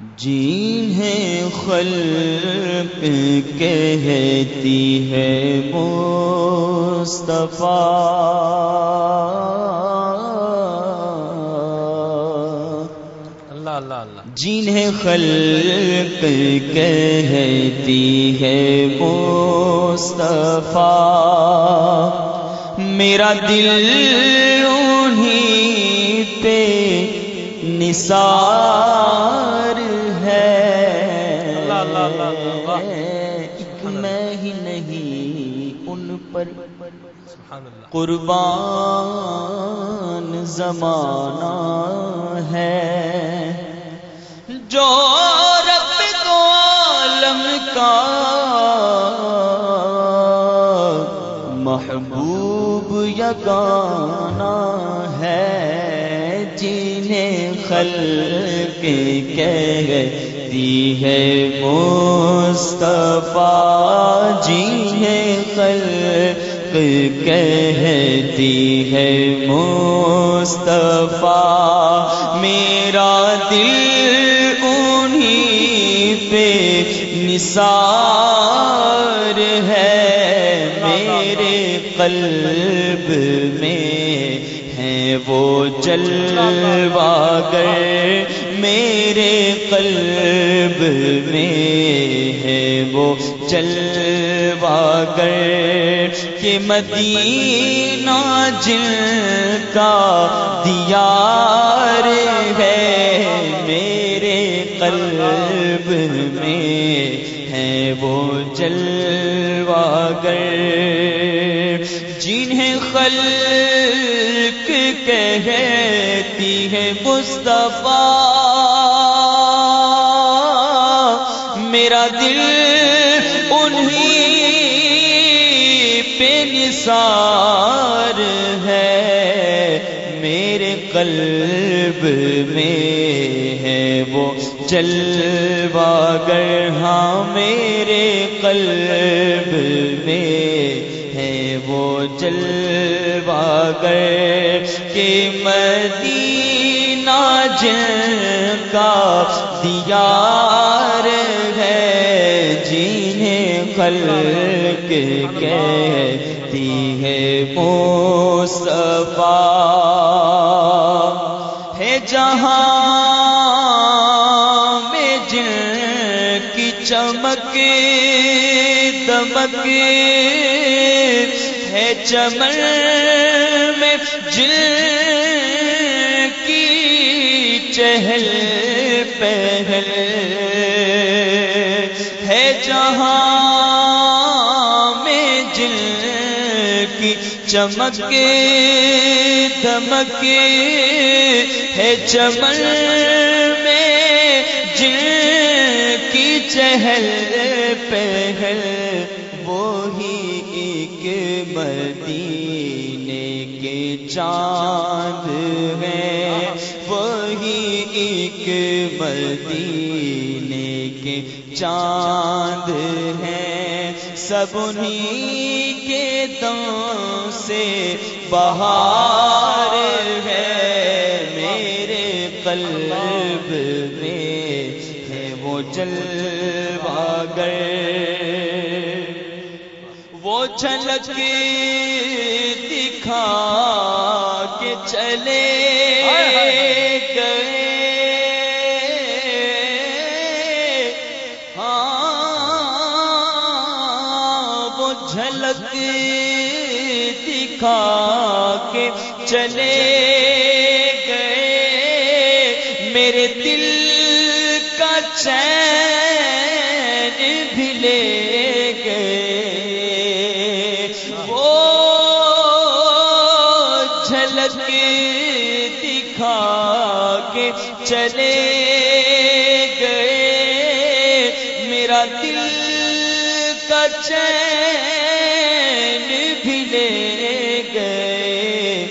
جنہیں خلق کہتی ہے مصطفیٰ۔ اللہ اللہ اللہ۔ جنہیں خلق کہتی ہے مصطفیٰ۔ میرا دل انہیں نثار ہے۔ میں ہی نہیں ان پر قربان زمانہ ہے۔ جو رب دو عالم کا محبوب یگانا ہے۔ خلق کہتی ہے مصطفیٰ جی جنہیں خلق کہتی ہے مصطفیٰ۔ میرا دل انہیں پہ نثار قلب میں ہے وہ جلواگر میرے قلب میں ہے وہ جلواگر کہ مدینہ جن کا دیار ہے میرے قلب میں ہے وہ جلواگر جنہیں خلق کہتی ہے مصطفیٰ۔ میرا دل انہیں پہ نثار ہے۔ میرے قلب میں ہے وہ جلواگر ہاں میرے قلب میں وہ جلواگر کہ مدینہ جن کا دیار ہے، جنہیں خلق کہتی ہے مصطفیٰ۔ ہے جہاں میں جن کی چمک دمک ہے چمن میں جن کی چہل پہل ہے جہاں میں جن کی چمک دمک ہے چمن میں جن کی چہل پہل مدینے کے چاند ہیں۔ وہی ایک مدینے کے چاند ہیں۔ سب انہیں کے دم سے بہار جھلک دکھا کے چلے گئے۔ ہاں وہ جھلک دکھا کے چلے گئے۔ میرے دل کا چین بھی لے چلے گئے۔ میرا دل کا چین بھی لے گئے۔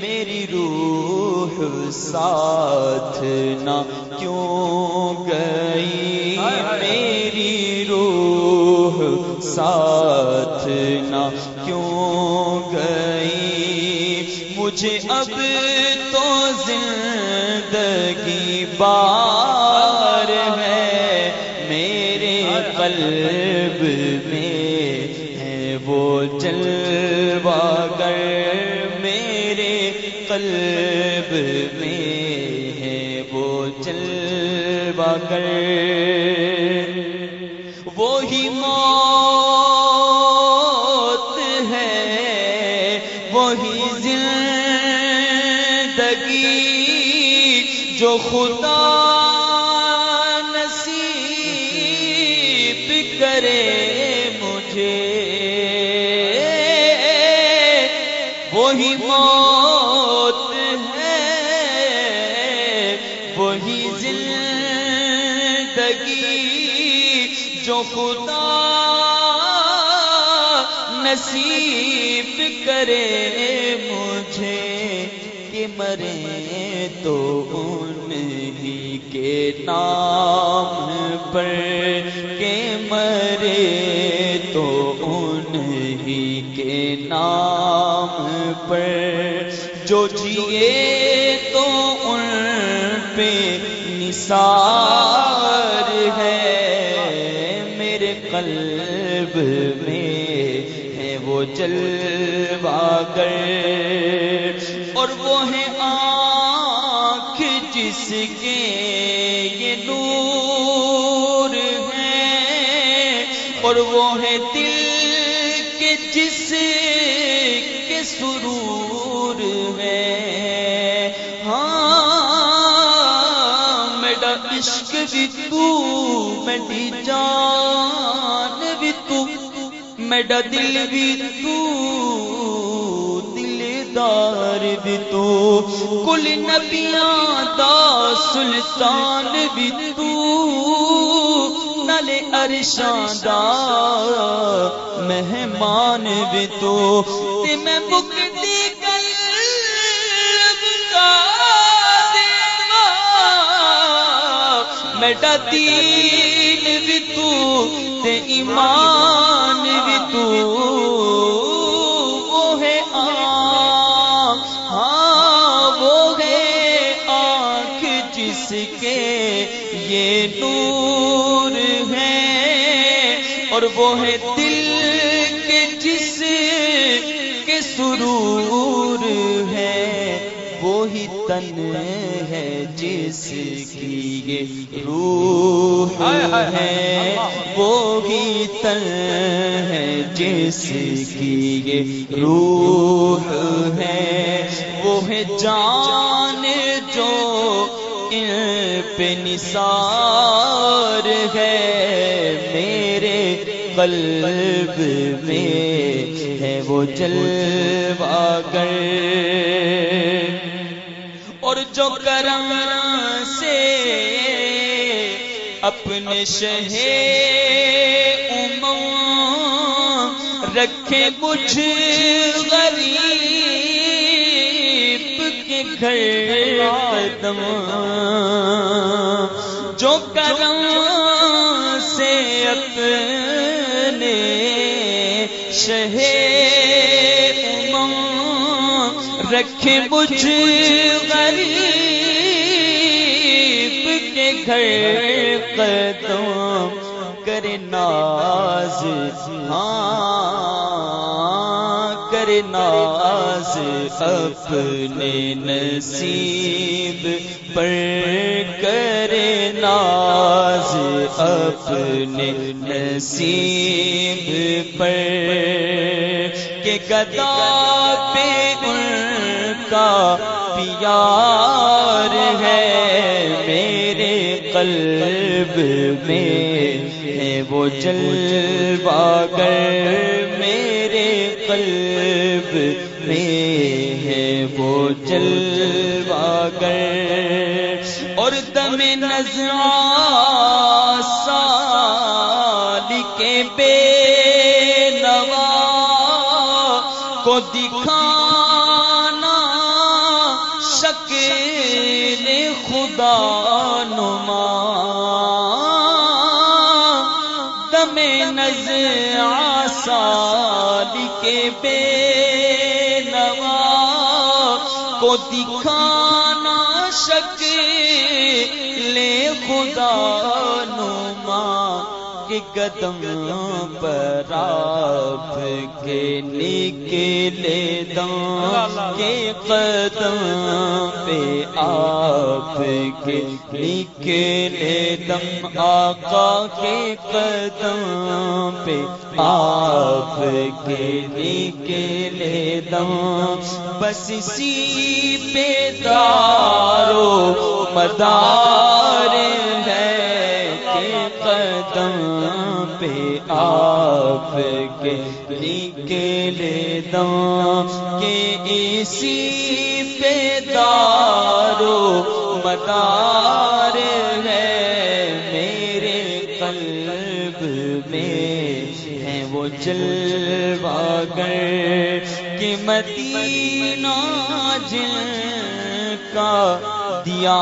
میری روح ساتھ نہ کیوں گئی؟ میری روح ساتھ نہ کیوں گئی؟ مجھے اب تو بار ہے میرے قلب میں ہے وہ جلوہ گر میرے قلب میں ہے وہ جلوہ گر کرے مجھے۔ وہی موت ہے، وہی زندگی جو خدا نصیب کرے مجھے۔ کہ مرے تو انہی کے نام پر پر جو جیے تو ان پہ نثار ہے۔ میرے قلب میں ہے وہ جلوہ گر۔ اور وہ ہے آنکھ جس کے یہ نور ہے۔ اور وہ ہے دل کے جس سرور ہے۔ ہاں میرا عشق بھی تو، میری جان بھی تو۔ میرا دل بھی تو، دلدار بھی تو۔ کل نبیاں دا سلطان بھی تو۔ نلے ارشان دا مہمان بھی تو۔ تے میں مکتی قلب کا دیوا دین بھی تو۔ تے ایمان کے سرور ہے وہی تن ہے جس کی یہ روح ہے۔ وہی تن ہے جس کی یہ روح ہے۔ وہ جان جو ان پہ نثار ہے۔ قلب میں ہے وہ جلوہ گر۔ اور جو کرم سے اپنے شہے امم رکھے مجھ غریب کے گھر قدم۔ جو کرم سے اپنے شہے امم رکھے مجھ غریب کے گھر قدم کرے ناز ہاں کرے ناز اپنے نصیب۔ پر کرے ناز اپنے نصیب پر کہ گدا پہ ان کا پیار ہے میرے قلب میں ہے وہ جلوہ گر میرے قلب میں ہے وہ جلوہ گر اور دم نظر سال کے بے نوا کو دکھانا، شکل خدا نما۔ دم نظر سال کے بے نوا کو دکھانا، شکل خدا نما کے قدم پر آپ کے نکلے دم کے قدم پہ آپ کے نکلے دم آقا کے قدم پہ آپ کے نکلے دم، بس سی پہ دارو مدار ہے کہ قدم پہ آپ کے نکلے دم کے اسی پہ دارو مدار جلوہ گر کہ مدینہ جن کا دیا